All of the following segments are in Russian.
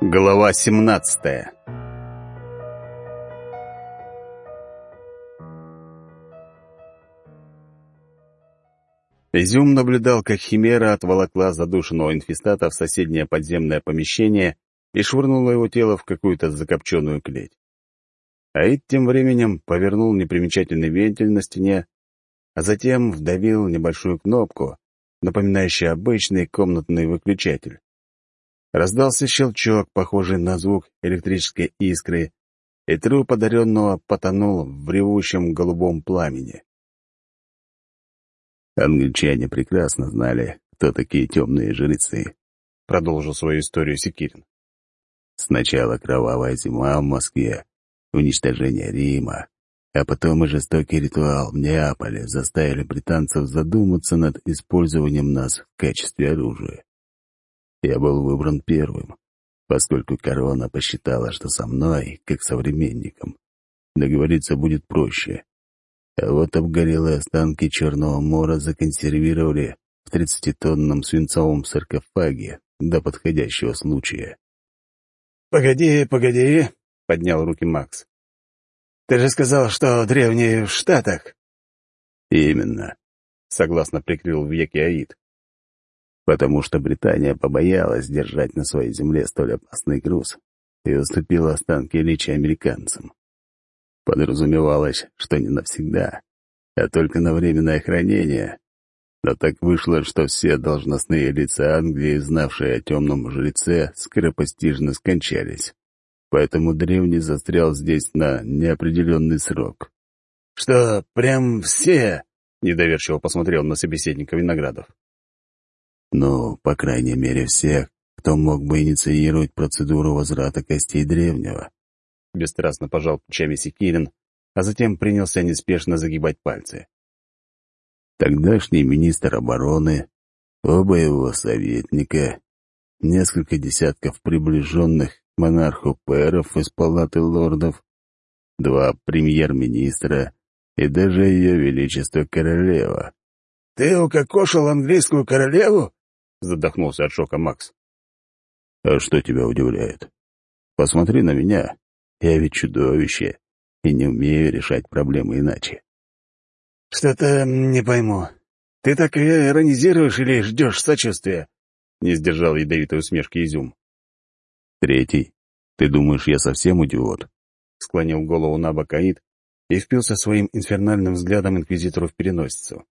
Глава 17 Изюм наблюдал, как Химера отволокла задушенного инфестата в соседнее подземное помещение и швырнула его тело в какую-то закопченную клеть. Аид тем временем повернул непримечательный вентиль на стене, а затем вдавил небольшую кнопку, напоминающую обычный комнатный выключатель. Раздался щелчок, похожий на звук электрической искры, и труп одаренного потонул в ревущем голубом пламени. Англичане прекрасно знали, кто такие темные жрецы, — продолжил свою историю Секирин. Сначала кровавая зима в Москве, уничтожение Рима, а потом и жестокий ритуал в Неаполе заставили британцев задуматься над использованием нас в качестве оружия. Я был выбран первым, поскольку корона посчитала, что со мной, как современником, договориться будет проще. А вот обгорелые останки Черного мора законсервировали в тридцатитонном свинцовом саркофаге до подходящего случая. «Погоди, погоди», — поднял руки Макс. «Ты же сказал, что древние в Штатах». «Именно», — согласно прикрыл веки Аид потому что Британия побоялась держать на своей земле столь опасный груз и уступила останки личи американцам. Подразумевалось, что не навсегда, а только на временное хранение. Но так вышло, что все должностные лица Англии, знавшие о темном жреце, скоропостижно скончались. Поэтому древний застрял здесь на неопределенный срок. «Что, прям все?» — недоверчиво посмотрел на собеседника Виноградов. Ну, по крайней мере, всех, кто мог бы инициировать процедуру возврата костей древнего. Бесстрастно пожал плечами Секирин, а затем принялся неспешно загибать пальцы. Тогдашний министр обороны, оба его советника, несколько десятков приближенных монарху пэров из палаты лордов, два премьер-министра и даже ее величество королева. «Ты укокошил английскую королеву?» — задохнулся от шока Макс. «А что тебя удивляет? Посмотри на меня. Я ведь чудовище и не умею решать проблемы иначе». «Что-то не пойму. Ты так иронизируешь или ждешь сочувствия?» — не сдержал ядовитой усмешки Изюм. «Третий. Ты думаешь, я совсем идиот?» — склонил голову на бок Аид и впился своим инфернальным взглядом инквизитору в переносицу.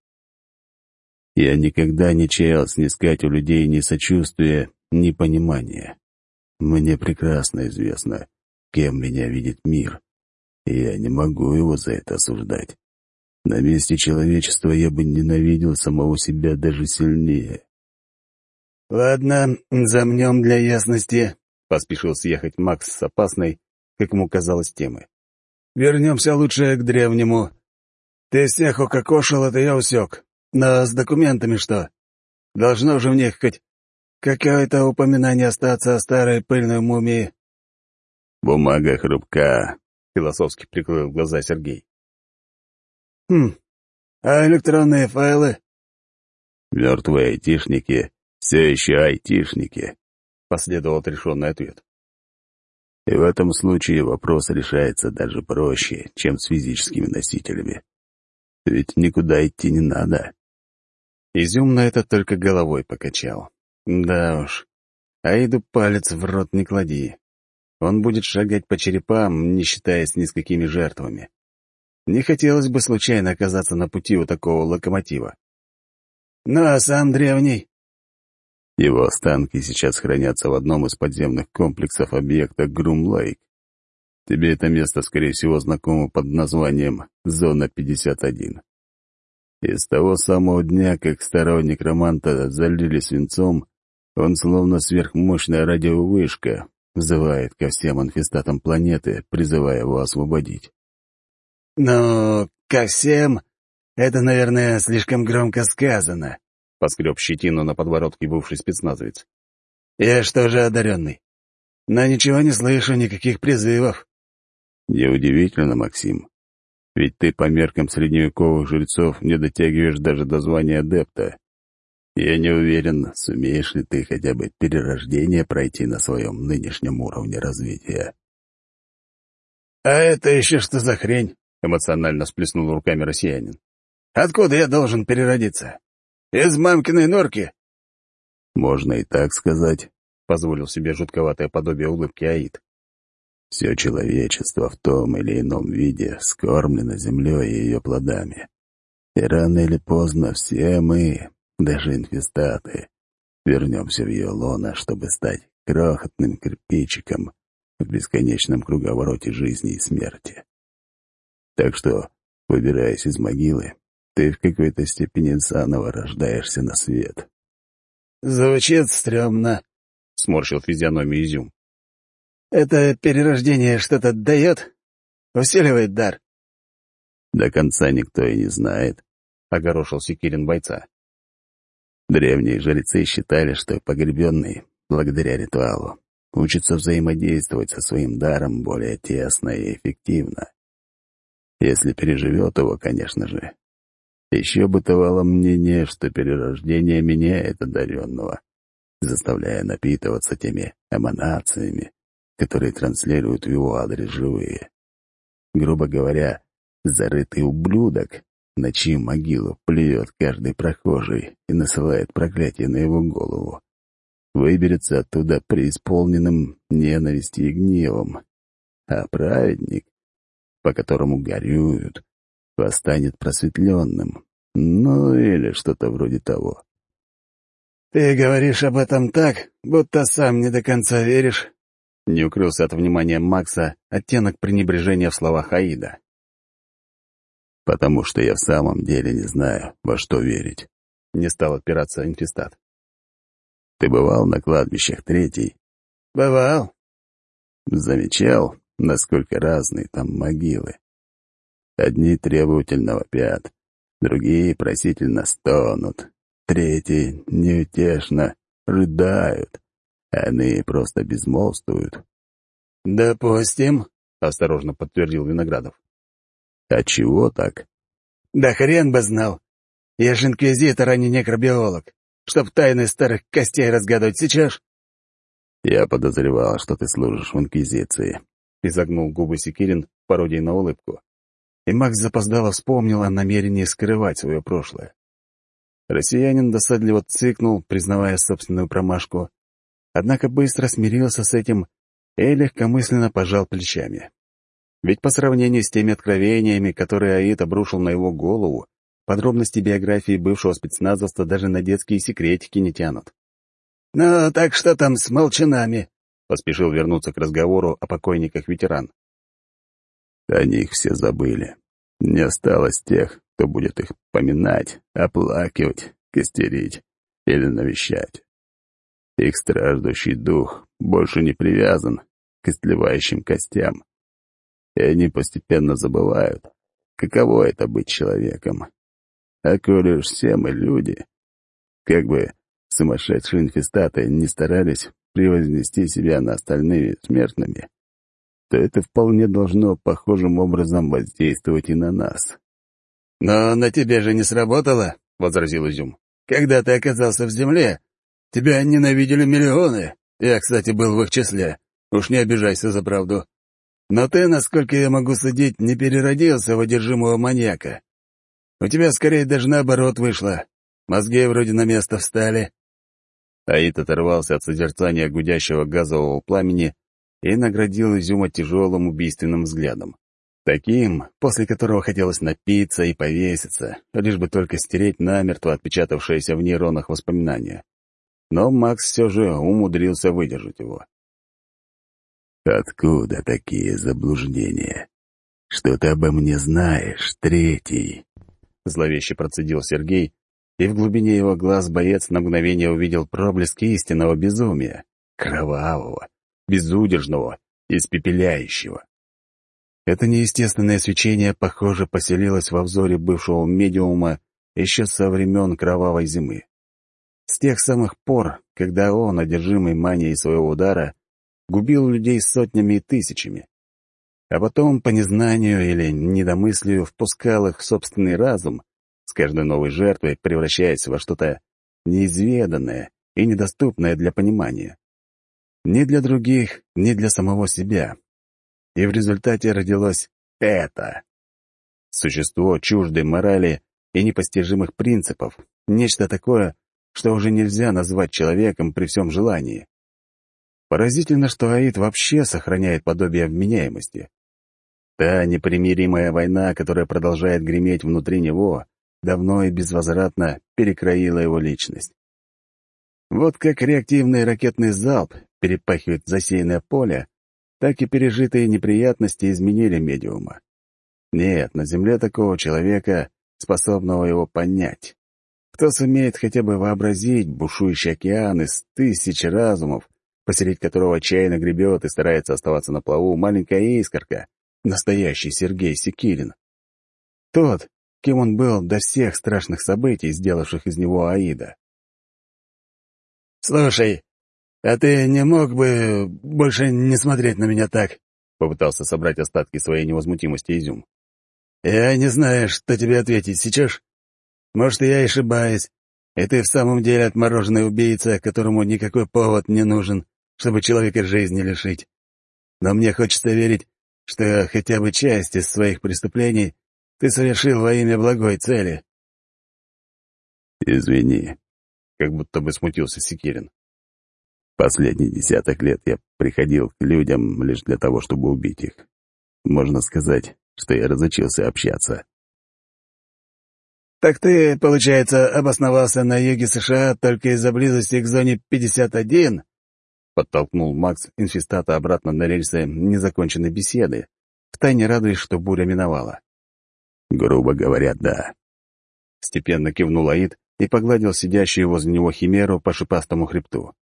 Я никогда не чаял снискать у людей ни сочувствия, ни понимания. Мне прекрасно известно, кем меня видит мир, я не могу его за это осуждать. На месте человечества я бы ненавидел самого себя даже сильнее. «Ладно, замнем для ясности», — поспешил съехать Макс с опасной, как ему казалось, темы. «Вернемся лучше к древнему. Ты всех укокошил, это я усек. Но с документами что? Должно же в них хоть какое-то упоминание остаться о старой пыльной мумии. «Бумага хрупка», — философски прикрыл глаза Сергей. «Хм, а электронные файлы?» «Мертвые айтишники все еще айтишники», — последовал отрешенный ответ. «И в этом случае вопрос решается даже проще, чем с физическими носителями. Ведь никуда идти не надо. Изюм на это только головой покачал. Да уж, Аиду палец в рот не клади. Он будет шагать по черепам, не считаясь ни с какими жертвами. Не хотелось бы случайно оказаться на пути у такого локомотива. Ну а сам древний? Его останки сейчас хранятся в одном из подземных комплексов объекта Грум-Лейк. Тебе это место, скорее всего, знакомо под названием «Зона 51». И с того самого дня, как старого некроманта залили свинцом, он словно сверхмощная радиовышка взывает ко всем анфистатам планеты, призывая его освободить. «Ну, ко всем? Это, наверное, слишком громко сказано», — поскреб щетину на подбородке бывший спецназовец. «Я что же одаренный? Но ничего не слышу, никаких призывов». «Неудивительно, Максим. Ведь ты по меркам средневековых жрецов не дотягиваешь даже до звания адепта. Я не уверен, сумеешь ли ты хотя бы перерождение пройти на своем нынешнем уровне развития. «А это еще что за хрень?» — эмоционально всплеснул руками россиянин. «Откуда я должен переродиться? Из мамкиной норки?» «Можно и так сказать», — позволил себе жутковатое подобие улыбки Аид. «Все человечество в том или ином виде скормлено землей и ее плодами. И рано или поздно все мы, даже инфестаты, вернемся в ее лоно, чтобы стать крохотным кирпичиком в бесконечном круговороте жизни и смерти. Так что, выбираясь из могилы, ты в какой-то степени заново рождаешься на свет. «Звучит стрёмно», — сморщил физиономию изюм. «Это перерождение что-то дает? Усиливает дар?» «До конца никто и не знает», — огорошил Секирин бойца. Древние жрецы считали, что погребенный, благодаря ритуалу, учится взаимодействовать со своим даром более тесно и эффективно. Если переживет его, конечно же. Еще бытовало мнение, что перерождение меняет одаренного, заставляя напитываться теми эманациями, которые транслируют в его адрес живые. Грубо говоря, зарытый ублюдок, на чью могилу плюет каждый прохожий и насылает проклятие на его голову, выберется оттуда преисполненным ненависти и гневом, а праведник, по которому горюют, восстанет просветленным, ну или что-то вроде того. «Ты говоришь об этом так, будто сам не до конца веришь», — не укрылся от внимания Макса оттенок пренебрежения в словах Аида. «Потому что я в самом деле не знаю, во что верить», — не стал отпираться инфестат. Ты бывал на кладбищах третий? Бывал. Замечал, насколько разные там могилы. Одни требовательно вопят, другие просительно стонут, третьи неутешно рыдают, иные просто безмолвствуют. «Допустим», — осторожно подтвердил Виноградов. «А чего так?» «Да хрен бы знал. Я же инквизитор, а не некробиолог чтоб тайны старых костей разгадывать сейчас?» «Я подозревал, что ты служишь в Инквизиции», — изогнул губы Секирин пародией на улыбку. И Макс запоздало вспомнил о намерении скрывать свое прошлое. Россиянин досадливо цыкнул, признавая собственную промашку, однако быстро смирился с этим и легкомысленно пожал плечами. Ведь по сравнению с теми откровениями, которые Аид обрушил на его голову, Подробности биографии бывшего спецназовца даже на детские секретики не тянут. «Ну, так что там с молчанами?» — поспешил вернуться к разговору о покойниках ветеран. О них все забыли. Не осталось тех, кто будет их поминать, оплакивать, костерить или навещать. Их страждущий дух больше не привязан к истлевающим костям, и они постепенно забывают, каково это быть человеком. А коли уж все мы люди, как бы сумасшедшие инфестаты не старались превознести себя на остальными смертными, то это вполне должно похожим образом воздействовать и на нас. «Но на тебе же не сработало», — возразил Изюм. «Когда ты оказался в земле, тебя ненавидели миллионы. Я, кстати, был в их числе. Уж не обижайся за правду. Но ты, насколько я могу судить, не переродился в одержимого маньяка. У тебя скорее даже наоборот вышло. Мозги вроде на место встали». Аид оторвался от созерцания гудящего газового пламени и наградил Изюма тяжелым убийственным взглядом. Таким, после которого хотелось напиться и повеситься, лишь бы только стереть намертво отпечатавшиеся в нейронах воспоминания. Но Макс все же умудрился выдержать его. «Откуда такие заблуждения? Что ты обо мне знаешь, третий?» Зловеще процедил Сергей, и в глубине его глаз боец на мгновение увидел проблески истинного безумия, кровавого, безудержного, испепеляющего. Это неестественное свечение, похоже, поселилось во взоре бывшего медиума еще со времен кровавой зимы. С тех самых пор, когда он, одержимый манией своего удара, губил людей сотнями и тысячами а потом по незнанию или недомыслию впускал их в собственный разум, с каждой новой жертвой превращаясь во что-то неизведанное и недоступное для понимания. Ни для других, ни для самого себя. И в результате родилось это. Существо чуждой морали и непостижимых принципов, нечто такое, что уже нельзя назвать человеком при всем желании. Поразительно, что Аид вообще сохраняет подобие вменяемости. Та непримиримая война, которая продолжает греметь внутри него, давно и безвозвратно перекроила его личность. Вот как реактивный ракетный залп перепахивает засеянное поле, так и пережитые неприятности изменили медиума. Нет, на Земле такого человека, способного его понять. Кто сумеет хотя бы вообразить бушующий океан из тысяч разумов, посередине которого отчаянно гребет и старается оставаться на плаву маленькая искорка, настоящий Сергей Секирин. Тот, кем он был до всех страшных событий, сделавших из него Аида. «Слушай, а ты не мог бы больше не смотреть на меня так?» — попытался собрать остатки своей невозмутимости Изюм. «Я не знаю, что тебе ответить сейчас. Может, я и ошибаюсь, и ты в самом деле отмороженный убийца, которому никакой повод не нужен, чтобы человека жизни лишить. Но мне хочется верить, что хотя бы часть из своих преступлений ты совершил во имя благой цели». «Извини», — как будто бы смутился Секирин. «Последний десяток лет я приходил к людям лишь для того, чтобы убить их. Можно сказать, что я разучился общаться». «Так ты, получается, обосновался на юге США только из-за близости к зоне 51?» Подтолкнул Макс инфестата обратно на рельсы незаконченной беседы, втайне радуясь, что буря миновала. «Грубо говоря, да». Степенно кивнул Аид и погладил сидящую возле него химеру по шипастому хребту.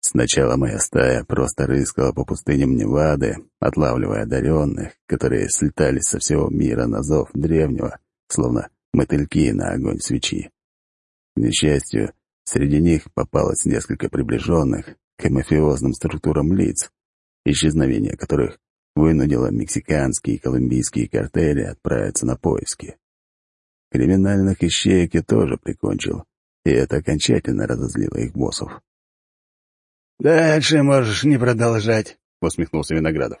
Сначала моя стая просто рыскала по пустыням Невады, отлавливая одаренных, которые слетались со всего мира на зов древнего, словно мотыльки на огонь свечи. К несчастью, среди них попалось несколько приближенных к мафиозным структурам лиц, исчезновение которых вынудило мексиканские и колумбийские картели отправиться на поиски. Криминальных ищеек я тоже прикончил, и это окончательно разозлило их боссов. «Дальше можешь не продолжать», — усмехнулся Виноградов.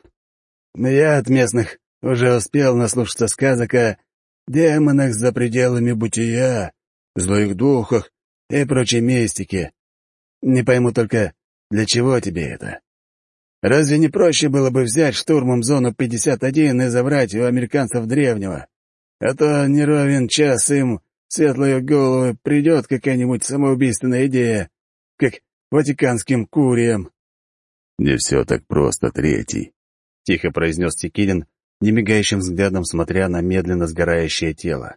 «Но я от местных уже успел наслушаться сказок о демонах за пределами бытия, злых духах и прочей мистике. Не пойму только, для чего тебе это? Разве не проще было бы взять штурмом зону 51 и забрать у американцев древнего? А то не ровен час им в светлую голову придет какая-нибудь самоубийственная идея, как ватиканским куриям. «Не все так просто, третий», — тихо произнес Текинин, немигающим взглядом смотря на медленно сгорающее тело.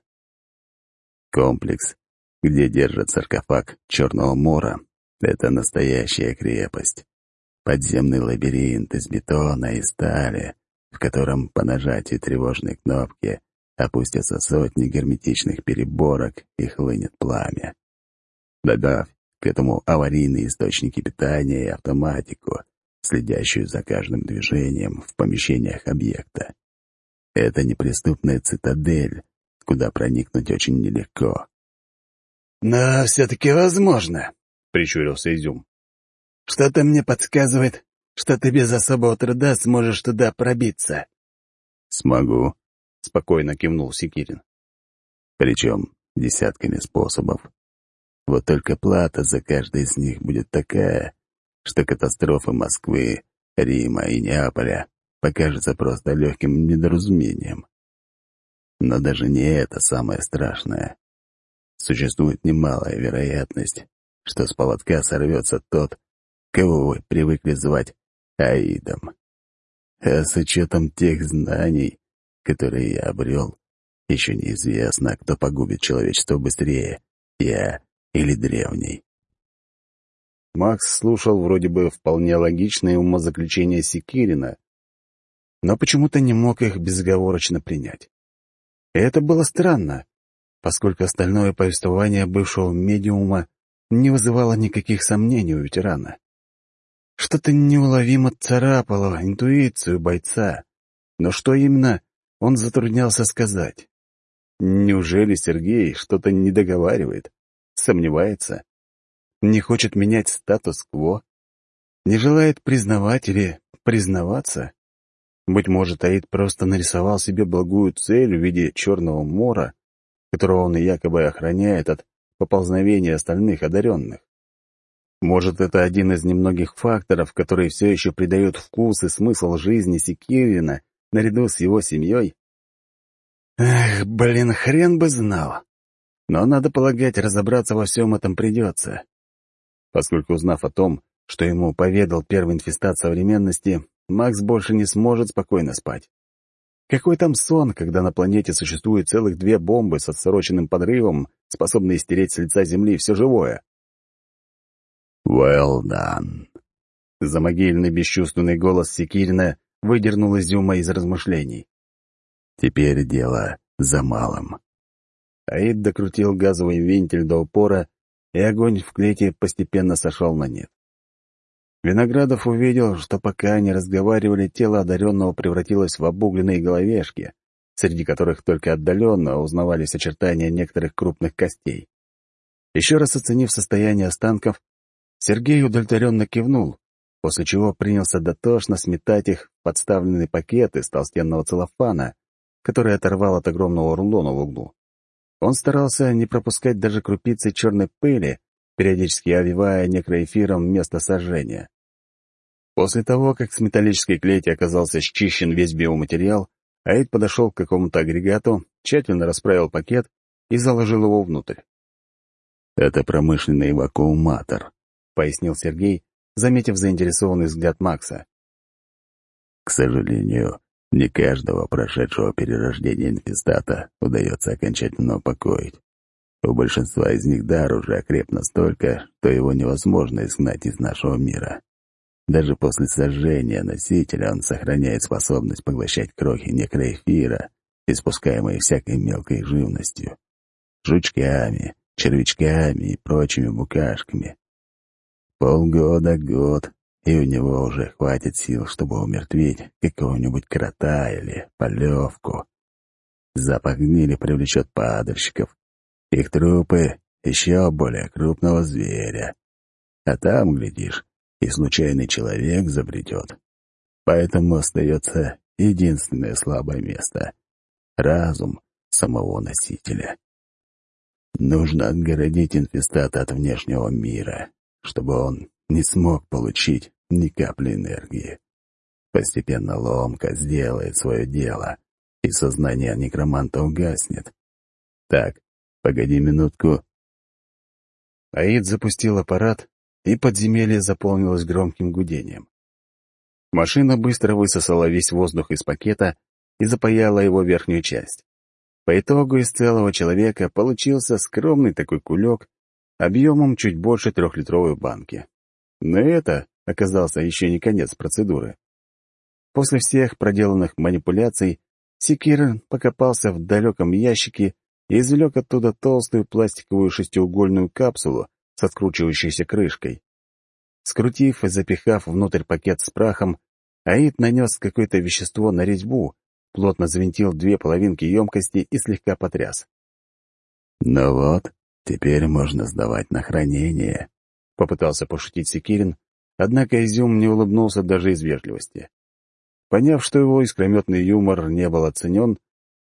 Комплекс, где держат саркофаг Черного Мора, — это настоящая крепость. Подземный лабиринт из бетона и стали, в котором по нажатию тревожной кнопки опустятся сотни герметичных переборок и хлынет пламя. Добавь к этому аварийные источники питания и автоматику, следящую за каждым движением в помещениях объекта. Это неприступная цитадель, куда проникнуть очень нелегко. «Но все-таки возможно», — прищурился Изюм. «Что-то мне подсказывает, что ты без особого труда сможешь туда пробиться». «Смогу», — спокойно кивнул Секирин. «Причем десятками способов. Вот только плата за каждый из них будет такая, что катастрофы Москвы, Рима и Неаполя покажется просто легким недоразумением. Но даже не это самое страшное. Существует немалая вероятность, что с поводка сорвется тот, кого вы привыкли звать Аидом. А с учетом тех знаний, которые я обрел, еще неизвестно, кто погубит человечество быстрее, я или древний. Макс слушал вроде бы вполне логичные умозаключения Секирина, но почему-то не мог их безоговорочно принять. И это было странно, поскольку остальное повествование бывшего медиума не вызывало никаких сомнений у ветерана. Что-то неуловимо царапало интуицию бойца, но что именно, он затруднялся сказать. Неужели Сергей что-то не договаривает? Сомневается. Не хочет менять статус-кво. Не желает признавать или признаваться. Быть может, Аид просто нарисовал себе благую цель в виде черного мора, которого он якобы охраняет от поползновения остальных одаренных. Может, это один из немногих факторов, который все еще придает вкус и смысл жизни Секирина наряду с его семьей? Эх, блин, хрен бы знал. Но, надо полагать, разобраться во всем этом придется. Поскольку, узнав о том, что ему поведал первый инфестат современности, Макс больше не сможет спокойно спать. Какой там сон, когда на планете существует целых две бомбы с отсроченным подрывом, способные стереть с лица Земли все живое? «Well done!» Замогильный бесчувственный голос Секирина выдернул Изюма из размышлений. «Теперь дело за малым». Аид докрутил газовый вентиль до упора, и огонь в клете постепенно сошел на нет. Виноградов увидел, что пока они разговаривали, тело одаренного превратилось в обугленные головешки, среди которых только отдаленно узнавались очертания некоторых крупных костей. Еще раз оценив состояние останков, Сергей удовлетворенно кивнул, после чего принялся дотошно сметать их в подставленный пакет из толстенного целлофана, который оторвал от огромного рулона в углу. Он старался не пропускать даже крупицы черной пыли, периодически овивая некроэфиром место сожжения. После того, как с металлической клети оказался счищен весь биоматериал, Аид подошел к какому-то агрегату, тщательно расправил пакет и заложил его внутрь. «Это промышленный вакууматор», — пояснил Сергей, заметив заинтересованный взгляд Макса. «К сожалению, не каждого прошедшего перерождения инфестата удается окончательно упокоить. У большинства из них дар уже окреп настолько, что его невозможно изгнать из нашего мира. Даже после сожжения носителя он сохраняет способность поглощать крохи некроэфира, испускаемые всякой мелкой живностью, жучками, червячками и прочими букашками. Полгода, год, и у него уже хватит сил, чтобы умертвить какого-нибудь крота или полевку. Запах гнили привлечет падальщиков. Их трупы — еще более крупного зверя. А там, глядишь, и случайный человек забредет. Поэтому остается единственное слабое место — разум самого носителя. Нужно отгородить инфестата от внешнего мира, чтобы он не смог получить ни капли энергии. Постепенно ломка сделает свое дело, и сознание некроманта угаснет. Так, погоди минутку. Аид запустил аппарат, и подземелье заполнилось громким гудением. Машина быстро высосала весь воздух из пакета и запаяла его верхнюю часть. По итогу из целого человека получился скромный такой кулек объемом чуть больше трехлитровой банки. Но это оказался еще не конец процедуры. После всех проделанных манипуляций Секир покопался в далеком ящике и извлек оттуда толстую пластиковую шестиугольную капсулу с откручивающейся крышкой. Скрутив и запихав внутрь пакет с прахом, Аид нанес какое-то вещество на резьбу, плотно завинтил две половинки емкости и слегка потряс. «Ну вот, теперь можно сдавать на хранение», — попытался пошутить Секирин, однако Изюм не улыбнулся даже из вежливости. Поняв, что его искрометный юмор не был оценен,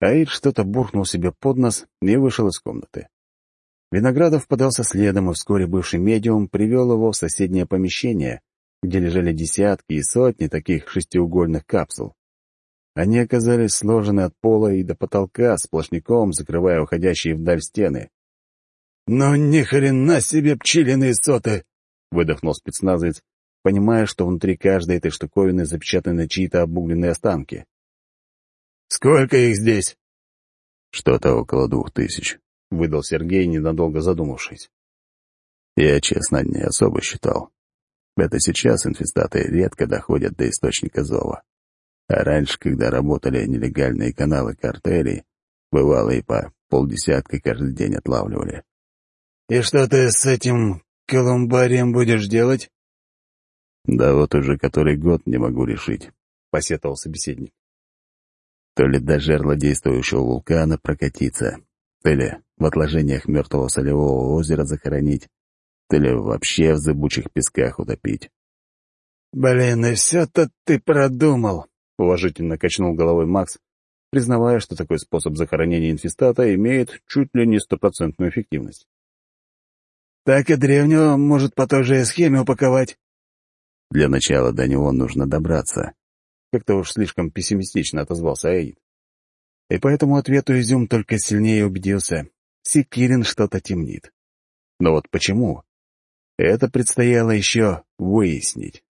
Аид что-то буркнул себе под нос и вышел из комнаты. Виноградов подался следом, и вскоре бывший медиум привел его в соседнее помещение, где лежали десятки и сотни таких шестиугольных капсул. Они оказались сложены от пола и до потолка, сплошняком закрывая уходящие вдаль стены. «Ну ни хрена себе пчелиные соты!» — выдохнул спецназовец, понимая, что внутри каждой этой штуковины запечатаны чьи-то обугленные останки. «Сколько их здесь?» «Что-то около двух тысяч», — выдал Сергей, ненадолго задумавшись. «Я, честно, не особо считал. Это сейчас инфестаты редко доходят до источника зова. А раньше, когда работали нелегальные каналы картелей, бывало и по полдесятка каждый день отлавливали. «И что ты с этим колумбарием будешь делать?» «Да вот уже который год не могу решить», — посетовал собеседник. То ли до жерла действующего вулкана прокатиться, То ли в отложениях мертвого солевого озера захоронить, то ли вообще в зыбучих песках утопить. «Блин, и все-то ты продумал», — уважительно качнул головой Макс, признавая, что такой способ захоронения инфестата имеет чуть ли не стопроцентную эффективность. «Так и древнего может по той же схеме упаковать». «Для начала до него нужно добраться», — как-то уж слишком пессимистично отозвался Аид. И по этому ответу Изюм только сильнее убедился. Секирин что-то темнит. Но вот почему? Это предстояло еще выяснить.